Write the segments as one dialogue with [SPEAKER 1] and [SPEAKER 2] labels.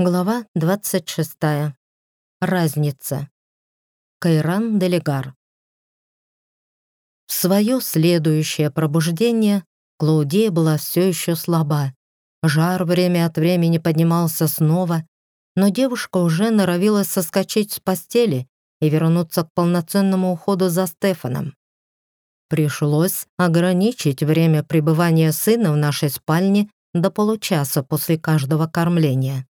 [SPEAKER 1] Глава 26. Разница. Кайран Делегар. В свое следующее пробуждение Клаудия была все еще слаба. Жар время от времени поднимался снова, но девушка уже норовилась соскочить с постели и вернуться к полноценному уходу за Стефаном. Пришлось ограничить время пребывания сына в нашей спальне до получаса после каждого кормления.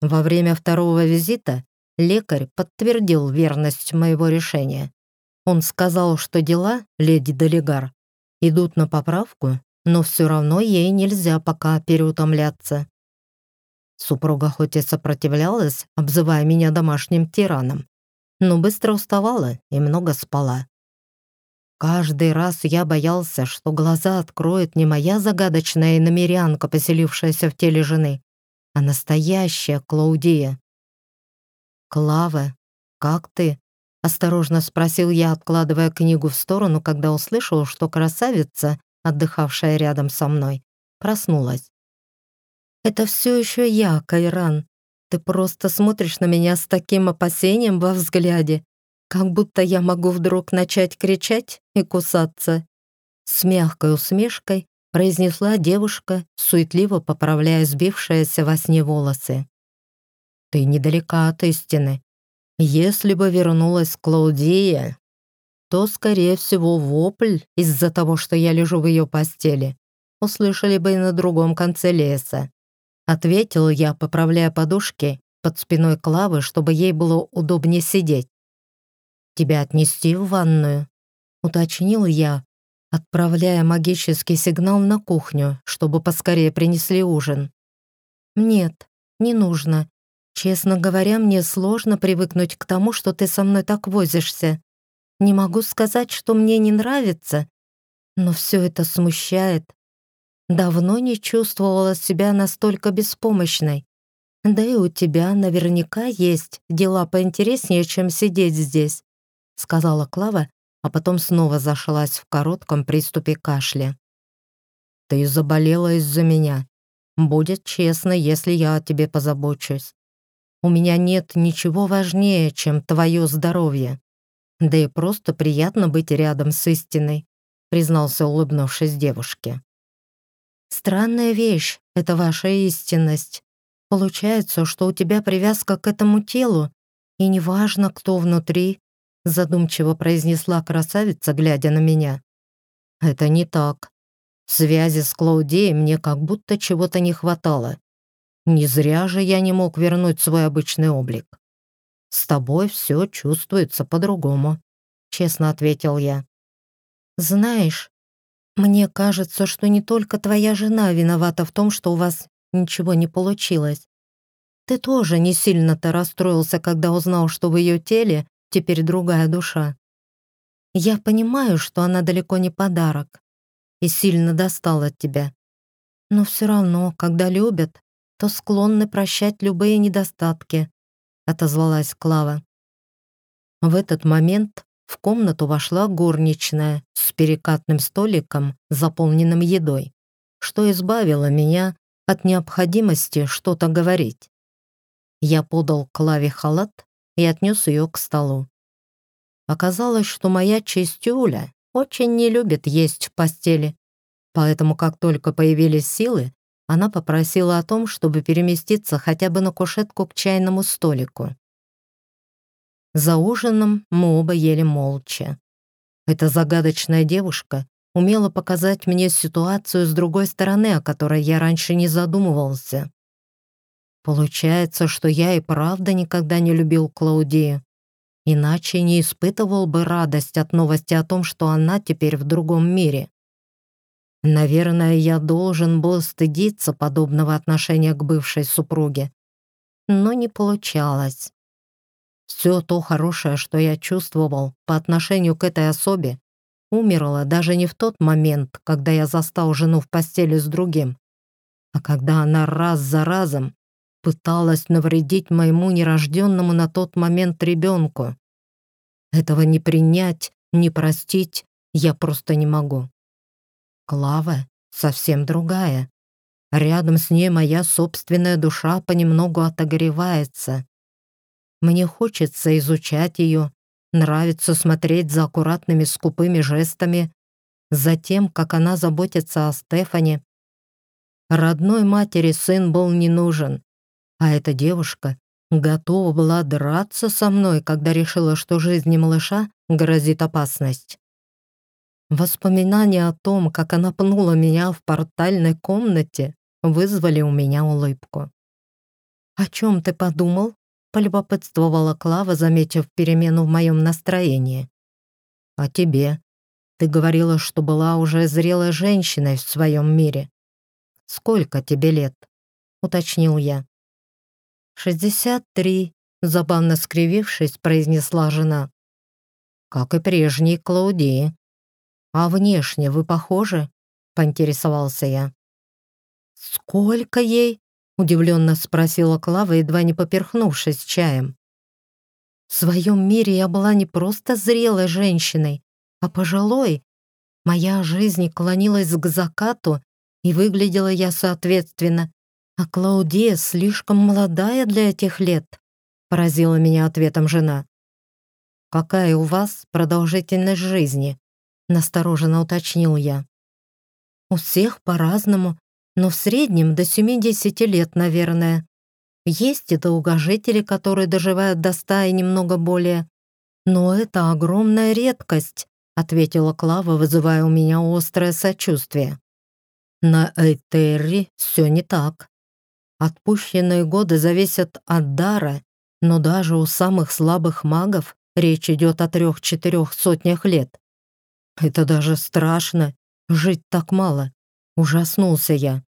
[SPEAKER 1] Во время второго визита лекарь подтвердил верность моего решения. Он сказал, что дела, леди Делегар, идут на поправку, но все равно ей нельзя пока переутомляться. Супруга хоть и сопротивлялась, обзывая меня домашним тираном, но быстро уставала и много спала. Каждый раз я боялся, что глаза откроет не моя загадочная иномерянка, поселившаяся в теле жены, а настоящая Клаудия. «Клава, как ты?» — осторожно спросил я, откладывая книгу в сторону, когда услышал, что красавица, отдыхавшая рядом со мной, проснулась. «Это все еще я, Кайран. Ты просто смотришь на меня с таким опасением во взгляде, как будто я могу вдруг начать кричать и кусаться». С мягкой усмешкой произнесла девушка, суетливо поправляя сбившиеся во сне волосы. «Ты недалека от истины. Если бы вернулась Клаудия, то, скорее всего, вопль из-за того, что я лежу в ее постели, услышали бы и на другом конце леса. Ответил я, поправляя подушки под спиной Клавы, чтобы ей было удобнее сидеть. «Тебя отнести в ванную?» Уточнил я, отправляя магический сигнал на кухню, чтобы поскорее принесли ужин. «Нет, не нужно. Честно говоря, мне сложно привыкнуть к тому, что ты со мной так возишься. Не могу сказать, что мне не нравится, но все это смущает. Давно не чувствовала себя настолько беспомощной. Да и у тебя наверняка есть дела поинтереснее, чем сидеть здесь», — сказала Клава, а потом снова зашлась в коротком приступе кашля. «Ты заболела из-за меня. Будет честно, если я о тебе позабочусь. У меня нет ничего важнее, чем твое здоровье. Да и просто приятно быть рядом с истиной», признался, улыбнувшись девушке. «Странная вещь — это ваша истинность. Получается, что у тебя привязка к этому телу, и неважно, кто внутри, задумчиво произнесла красавица, глядя на меня. «Это не так. В связи с Клаудией мне как будто чего-то не хватало. Не зря же я не мог вернуть свой обычный облик. С тобой все чувствуется по-другому», — честно ответил я. «Знаешь, мне кажется, что не только твоя жена виновата в том, что у вас ничего не получилось. Ты тоже не сильно-то расстроился, когда узнал, что в ее теле теперь другая душа. Я понимаю, что она далеко не подарок и сильно достала от тебя. Но все равно, когда любят, то склонны прощать любые недостатки», — отозвалась Клава. В этот момент в комнату вошла горничная с перекатным столиком, заполненным едой, что избавило меня от необходимости что-то говорить. Я подал Клаве халат и отнес ее к столу. Оказалось, что моя чистюля очень не любит есть в постели, поэтому как только появились силы, она попросила о том, чтобы переместиться хотя бы на кушетку к чайному столику. За ужином мы оба ели молча. Эта загадочная девушка умела показать мне ситуацию с другой стороны, о которой я раньше не задумывался. Получается, что я и правда никогда не любил Клаудию. Иначе не испытывал бы радость от новости о том, что она теперь в другом мире. Наверное, я должен был стыдиться подобного отношения к бывшей супруге. Но не получалось. Все то хорошее, что я чувствовал по отношению к этой особе, умерло даже не в тот момент, когда я застал жену в постели с другим, а когда она раз за разом пыталась навредить моему нерожденному на тот момент ребенку. Этого не принять, не простить я просто не могу. Клава совсем другая. Рядом с ней моя собственная душа понемногу отогревается. Мне хочется изучать ее, нравится смотреть за аккуратными скупыми жестами, за тем, как она заботится о Стефане. Родной матери сын был не нужен, а эта девушка готова была драться со мной, когда решила, что жизни малыша грозит опасность. Воспоминания о том, как она пнула меня в портальной комнате, вызвали у меня улыбку. «О чем ты подумал?» — полюбопытствовала Клава, заметив перемену в моем настроении. «О тебе. Ты говорила, что была уже зрелой женщиной в своем мире. Сколько тебе лет?» — уточнил я. «Шестьдесят три», — забавно скривившись, произнесла жена. «Как и прежней Клаудии», «А внешне вы похожи?» — поинтересовался я. «Сколько ей?» — удивленно спросила Клава, едва не поперхнувшись чаем. «В своем мире я была не просто зрелой женщиной, а пожилой. Моя жизнь клонилась к закату, и выглядела я соответственно. А Клаудия слишком молодая для этих лет», — поразила меня ответом жена. «Какая у вас продолжительность жизни?» настороженно уточнил я. У всех по-разному, но в среднем до 70 лет, наверное. Есть и долгожители, которые доживают до ста и немного более. Но это огромная редкость, ответила Клава, вызывая у меня острое сочувствие. На Эйтерри все не так. Отпущенные годы зависят от дара, но даже у самых слабых магов речь идет о трех-четырех сотнях лет. Это даже страшно. Жить так мало. Ужаснулся я.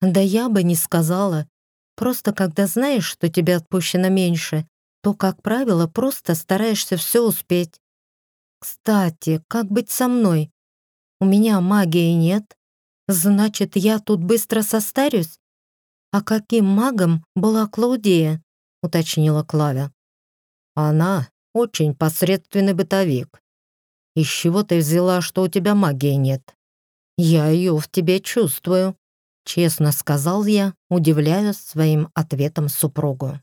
[SPEAKER 1] Да я бы не сказала. Просто когда знаешь, что тебе отпущено меньше, то, как правило, просто стараешься все успеть. Кстати, как быть со мной? У меня магии нет. Значит, я тут быстро состарюсь? А каким магом была Клаудия? Уточнила Клавя. Она очень посредственный бытовик. Из чего ты взяла, что у тебя магии нет? Я ее в тебе чувствую, честно сказал я, удивляясь своим ответом супругу.